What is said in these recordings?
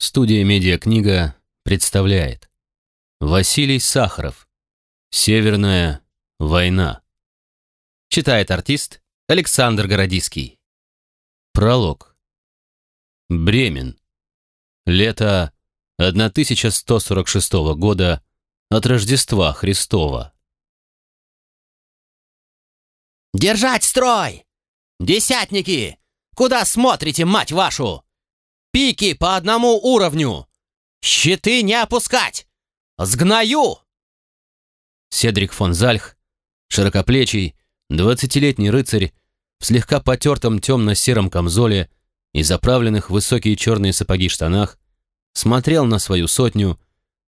Студия «Медиакнига» представляет. Василий Сахаров. «Северная война» Читает артист Александр Городиский Пролог. Бремен. Лето 1146 года от Рождества Христова. «Держать строй! Десятники! Куда смотрите, мать вашу? Пики по одному уровню! Щиты не опускать! Сгною!» Седрик фон Зальх, широкоплечий, двадцатилетний рыцарь, в слегка потертом темно-сером камзоле и заправленных в высокие черные сапоги штанах, смотрел на свою сотню,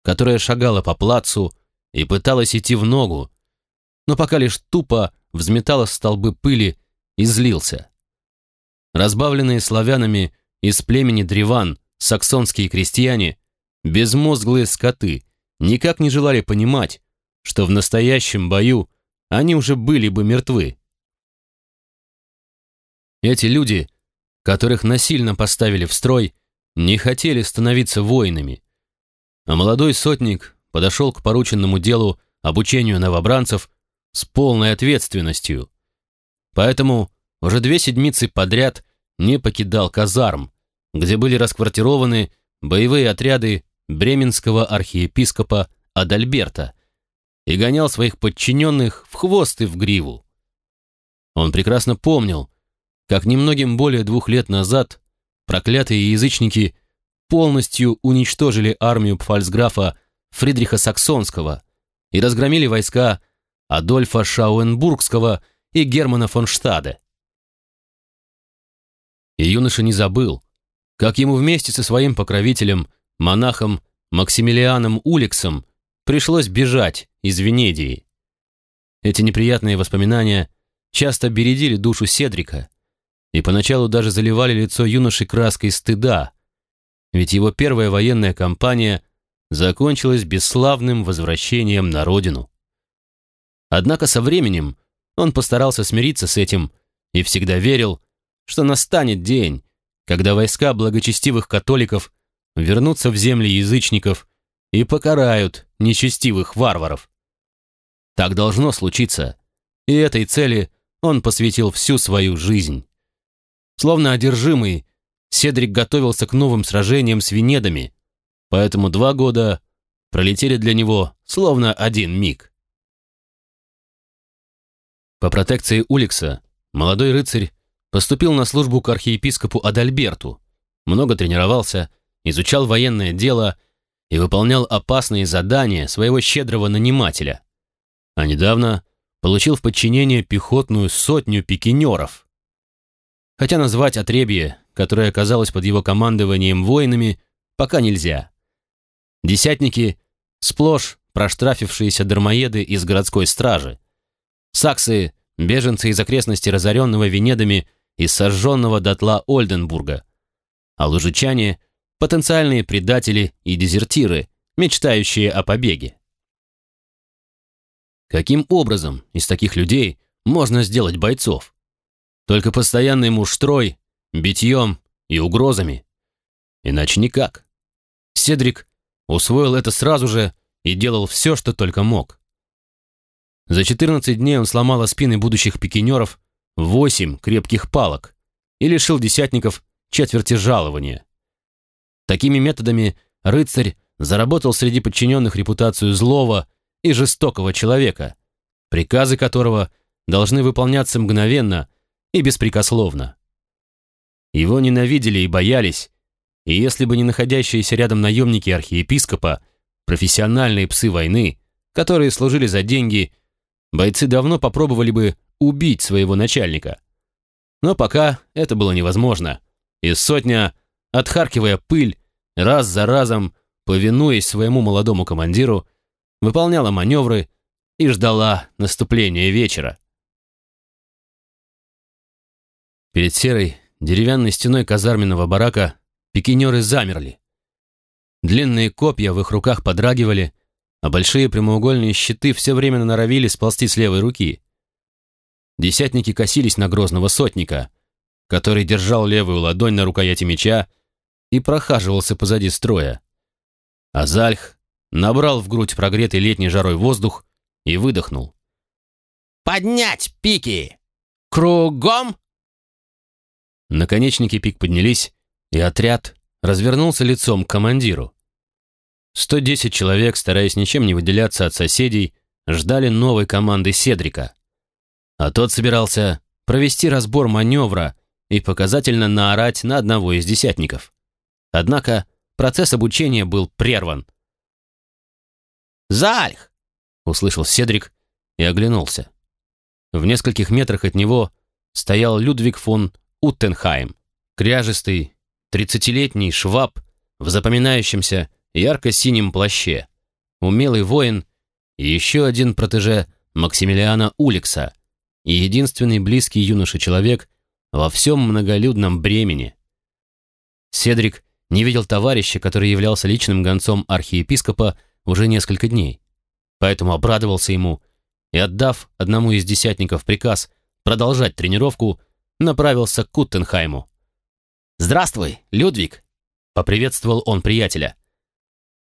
которая шагала по плацу и пыталась идти в ногу, но пока лишь тупо взметала столбы пыли и злился. Разбавленные славянами из племени Древан саксонские крестьяне, безмозглые скоты, никак не желали понимать, что в настоящем бою они уже были бы мертвы. Эти люди, которых насильно поставили в строй, не хотели становиться воинами. А молодой сотник подошел к порученному делу обучению новобранцев с полной ответственностью. Поэтому уже две седмицы подряд не покидал казарм, где были расквартированы боевые отряды бременского архиепископа Адальберта и гонял своих подчиненных в хвост и в гриву. Он прекрасно помнил, как немногим более двух лет назад проклятые язычники полностью уничтожили армию пфальцграфа Фридриха Саксонского и разгромили войска Адольфа Шауенбургского и Германа фон Штаде. И юноша не забыл, как ему вместе со своим покровителем, монахом Максимилианом Уликсом, пришлось бежать из Венедии. Эти неприятные воспоминания часто бередили душу Седрика и поначалу даже заливали лицо юноши краской стыда, ведь его первая военная кампания закончилась бесславным возвращением на родину. Однако со временем он постарался смириться с этим и всегда верил, что настанет день, когда войска благочестивых католиков вернутся в земли язычников и покарают нечестивых варваров. Так должно случиться, и этой цели он посвятил всю свою жизнь. Словно одержимый, Седрик готовился к новым сражениям с Венедами, поэтому два года пролетели для него словно один миг. По протекции Уликса молодой рыцарь поступил на службу к архиепископу Адальберту, много тренировался, изучал военное дело и выполнял опасные задания своего щедрого нанимателя. А недавно получил в подчинение пехотную сотню пикинеров. Хотя назвать отребье, которое оказалось под его командованием воинами, пока нельзя. Десятники – сплошь проштрафившиеся дармоеды из городской стражи – Саксы – беженцы из окрестностей разоренного Венедами и сожженного дотла Ольденбурга. А лужичане – потенциальные предатели и дезертиры, мечтающие о побеге. Каким образом из таких людей можно сделать бойцов? Только постоянный муштрой, битьем и угрозами. Иначе никак. Седрик усвоил это сразу же и делал все, что только мог. За 14 дней он сломал спины будущих пикинеров 8 крепких палок и лишил десятников четверти жалования. Такими методами рыцарь заработал среди подчиненных репутацию злого и жестокого человека, приказы которого должны выполняться мгновенно и беспрекословно. Его ненавидели и боялись, и если бы не находящиеся рядом наемники архиепископа, профессиональные псы войны, которые служили за деньги бойцы давно попробовали бы убить своего начальника. Но пока это было невозможно, и сотня, отхаркивая пыль, раз за разом, повинуясь своему молодому командиру, выполняла маневры и ждала наступления вечера. Перед серой деревянной стеной казарменного барака пикинеры замерли. Длинные копья в их руках подрагивали, а большие прямоугольные щиты все время норовили сползти с левой руки. Десятники косились на грозного сотника, который держал левую ладонь на рукояти меча и прохаживался позади строя. А Зальх набрал в грудь прогретый летней жарой воздух и выдохнул. «Поднять пики! Кругом!» Наконечники пик поднялись, и отряд развернулся лицом к командиру. 110 человек, стараясь ничем не выделяться от соседей, ждали новой команды Седрика. А тот собирался провести разбор маневра и показательно наорать на одного из десятников. Однако процесс обучения был прерван. «Зальх!» — услышал Седрик и оглянулся. В нескольких метрах от него стоял Людвиг фон Уттенхайм, кряжистый, тридцатилетний шваб в запоминающемся ярко-синем плаще, умелый воин и еще один протеже Максимилиана Уликса и единственный близкий юноша человек во всем многолюдном бремени. Седрик не видел товарища, который являлся личным гонцом архиепископа уже несколько дней, поэтому обрадовался ему и, отдав одному из десятников приказ продолжать тренировку, направился к Куттенхайму. «Здравствуй, Людвиг!» — поприветствовал он приятеля.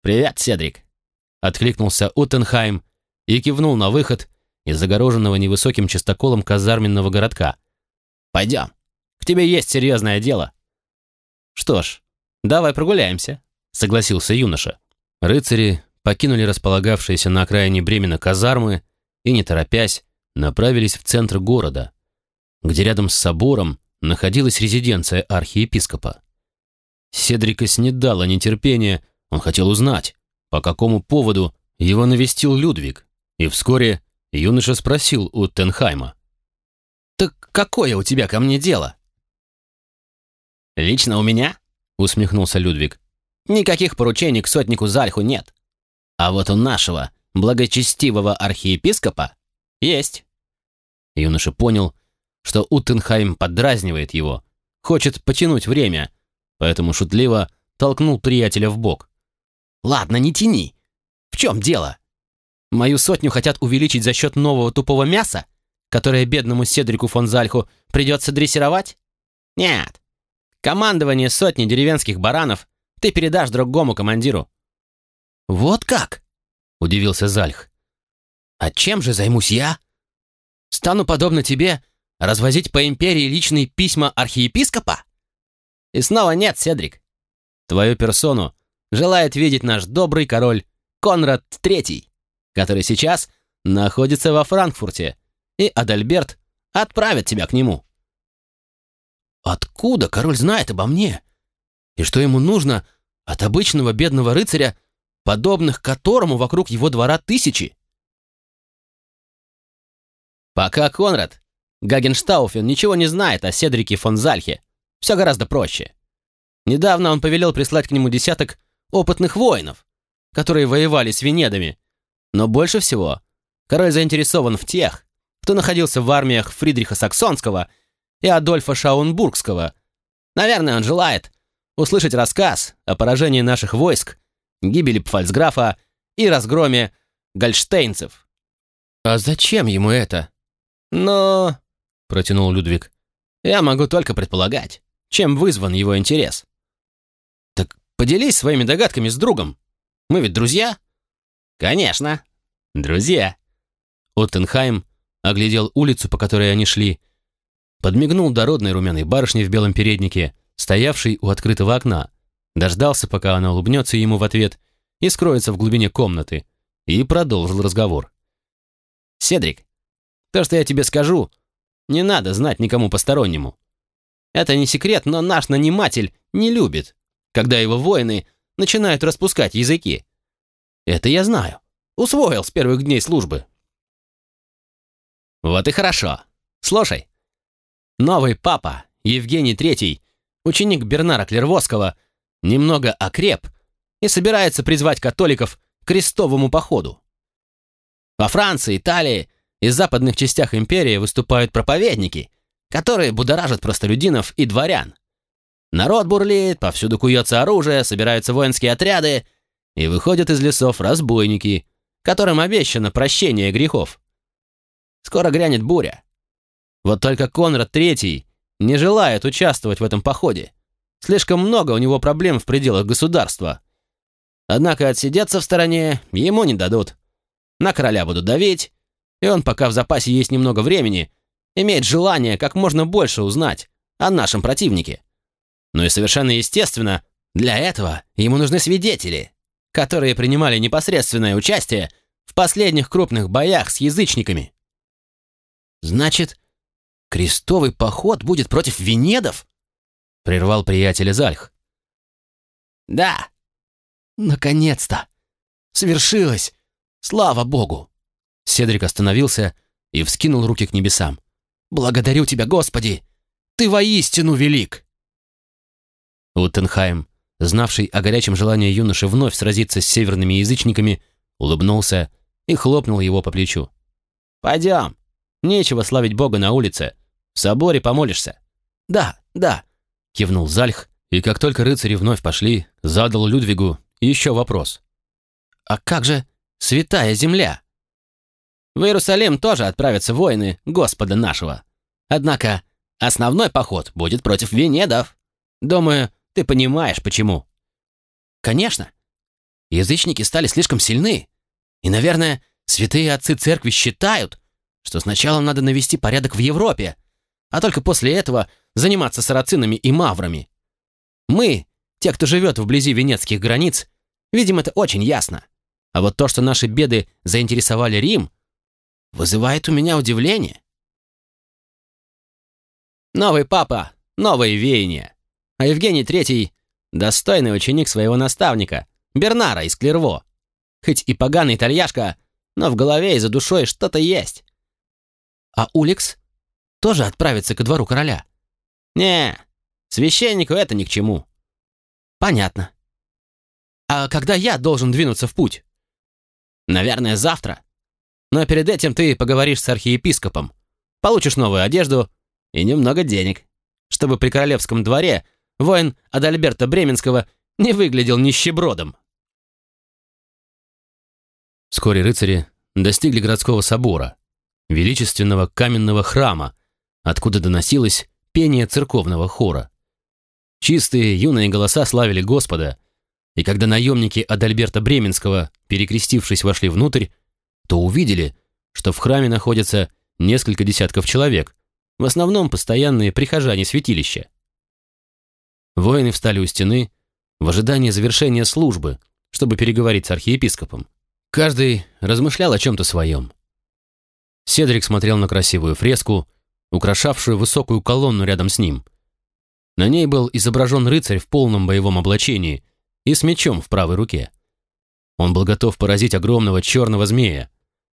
«Привет, Седрик!» — откликнулся Уттенхайм и кивнул на выход из загороженного невысоким частоколом казарменного городка. «Пойдем, к тебе есть серьезное дело». «Что ж, давай прогуляемся», — согласился юноша. Рыцари покинули располагавшиеся на окраине Бремена казармы и, не торопясь, направились в центр города, где рядом с собором находилась резиденция архиепископа. Седрика снедало нетерпение, он хотел узнать, по какому поводу его навестил Людвиг, и вскоре юноша спросил у Тенхайма. «Так какое у тебя ко мне дело?» «Лично у меня?» — усмехнулся Людвиг. «Никаких поручений к сотнику Зальху нет. А вот у нашего благочестивого архиепископа есть». Юноша понял, что Уттенхайм подразнивает его, хочет потянуть время, поэтому шутливо толкнул приятеля в бок. «Ладно, не тяни. В чем дело? Мою сотню хотят увеличить за счет нового тупого мяса, которое бедному Седрику фон Зальху придется дрессировать? Нет. Командование сотни деревенских баранов ты передашь другому командиру». «Вот как?» — удивился Зальх. «А чем же займусь я? Стану, подобно тебе, Развозить по империи личные письма архиепископа? И снова нет, Седрик. Твою персону желает видеть наш добрый король Конрад III, который сейчас находится во Франкфурте, и Адальберт отправит тебя к нему. Откуда король знает обо мне? И что ему нужно от обычного бедного рыцаря, подобных которому вокруг его двора тысячи? Пока Конрад Гагенштауфен ничего не знает о Седрике фон Зальхе. Все гораздо проще. Недавно он повелел прислать к нему десяток опытных воинов, которые воевали с Венедами. Но больше всего король заинтересован в тех, кто находился в армиях Фридриха Саксонского и Адольфа Шаунбургского. Наверное, он желает услышать рассказ о поражении наших войск, гибели Пфальцграфа и разгроме гольштейнцев. А зачем ему это? Но — протянул Людвиг. «Я могу только предполагать, чем вызван его интерес». «Так поделись своими догадками с другом. Мы ведь друзья?» «Конечно, друзья». Оттенхайм оглядел улицу, по которой они шли, подмигнул дородной румяной барышне в белом переднике, стоявшей у открытого окна, дождался, пока она улыбнется ему в ответ и скроется в глубине комнаты, и продолжил разговор. «Седрик, то, что я тебе скажу, не надо знать никому постороннему. Это не секрет, но наш наниматель не любит, когда его воины начинают распускать языки. Это я знаю. Усвоил с первых дней службы. Вот и хорошо. Слушай. Новый папа, Евгений Третий, ученик Бернара Клервосского, немного окреп и собирается призвать католиков к крестовому походу. Во Франции, Италии и западных частях империи выступают проповедники, которые будоражат простолюдинов и дворян. Народ бурлит, повсюду куется оружие, собираются воинские отряды, и выходят из лесов разбойники, которым обещано прощение грехов. Скоро грянет буря. Вот только Конрад III не желает участвовать в этом походе. Слишком много у него проблем в пределах государства. Однако отсидеться в стороне ему не дадут. На короля будут давить, и он, пока в запасе есть немного времени, имеет желание как можно больше узнать о нашем противнике. Ну и совершенно естественно, для этого ему нужны свидетели, которые принимали непосредственное участие в последних крупных боях с язычниками. Значит, крестовый поход будет против венедов? Прервал приятеля Зальх. Да. Наконец-то. Свершилось. Слава богу. Седрик остановился и вскинул руки к небесам. Благодарю тебя, Господи. Ты воистину велик. Уттенхайм, знавший о горячем желании юноши вновь сразиться с северными язычниками, улыбнулся и хлопнул его по плечу. «Пойдем. Нечего славить Бога на улице. В соборе помолишься». «Да, да», — кивнул Зальх, и как только рыцари вновь пошли, задал Людвигу еще вопрос. «А как же святая земля?» «В Иерусалим тоже отправятся воины Господа нашего. Однако основной поход будет против Венедов. Думаю, ты понимаешь, почему». «Конечно. Язычники стали слишком сильны. И, наверное, святые отцы церкви считают, что сначала надо навести порядок в Европе, а только после этого заниматься сарацинами и маврами. Мы, те, кто живет вблизи венецких границ, видим это очень ясно. А вот то, что наши беды заинтересовали Рим, вызывает у меня удивление. Новый папа, новые веяния. А Евгений Третий — достойный ученик своего наставника, Бернара из Клерво. Хоть и поганый итальяшка, но в голове и за душой что-то есть. А Уликс тоже отправится ко двору короля? Не, священнику это ни к чему. Понятно. А когда я должен двинуться в путь? Наверное, завтра. Но перед этим ты поговоришь с архиепископом, получишь новую одежду и немного денег, чтобы при королевском дворе воин Адальберта Бременского не выглядел нищебродом. Вскоре рыцари достигли городского собора, величественного каменного храма, откуда доносилось пение церковного хора. Чистые юные голоса славили Господа, и когда наемники Адальберта Бременского, перекрестившись, вошли внутрь, то увидели, что в храме находятся несколько десятков человек, в основном постоянные прихожане святилища. Воины встали у стены в ожидании завершения службы, чтобы переговорить с архиепископом. Каждый размышлял о чем-то своем. Седрик смотрел на красивую фреску, украшавшую высокую колонну рядом с ним. На ней был изображен рыцарь в полном боевом облачении и с мечом в правой руке. Он был готов поразить огромного черного змея,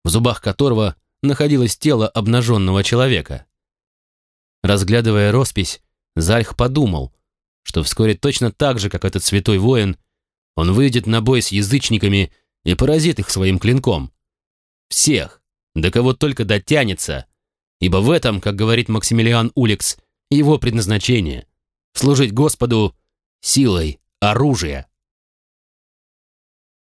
в зубах которого находилось тело обнаженного человека. Разглядывая роспись, Зальх подумал, что вскоре точно так же, как этот святой воин, он выйдет на бой с язычниками и поразит их своим клинком. Всех, до кого только дотянется, ибо в этом, как говорит Максимилиан Уликс, его предназначение — служить Господу силой оружия.